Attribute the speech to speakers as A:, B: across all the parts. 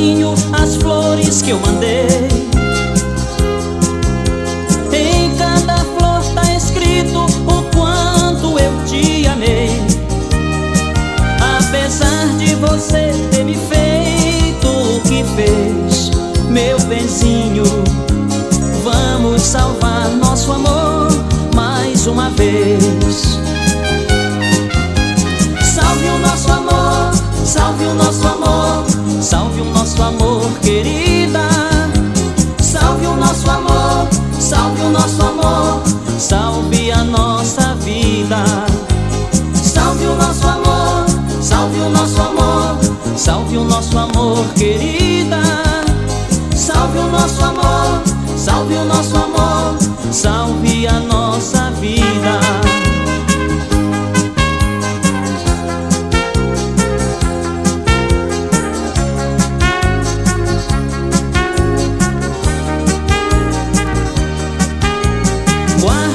A: carinho as flores que eu mandei. Em cada flor tá escrito o quanto eu te amei. Apesar de você ter me feito o que fez, meu benzinho, vamos salvar nosso amor mais uma vez. Nosso amor, querida. Salve o nosso amor, salve o nosso amor, salve a nossa vida. Salve o nosso amor, salve o nosso amor, salve o nosso amor, querida. Salve o nosso amor,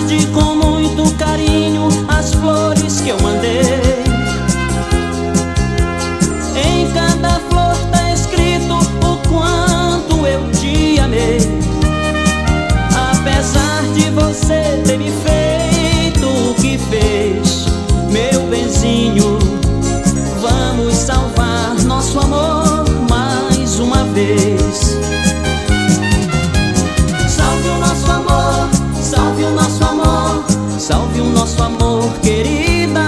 A: Guarde com muito carinho as flores que eu mandei. Em cada flor tá escrito o quanto eu te amei. Apesar de você ter me feito o que fez, meu benzinho, vamos salvar nosso amor mais uma vez. nosso amor, querida.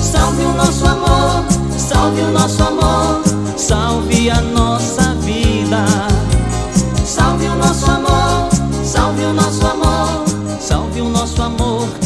A: Salve o nosso amor, salve o nosso amor, salve a nossa vida. Salve o nosso amor, salve o nosso amor, salve o nosso amor.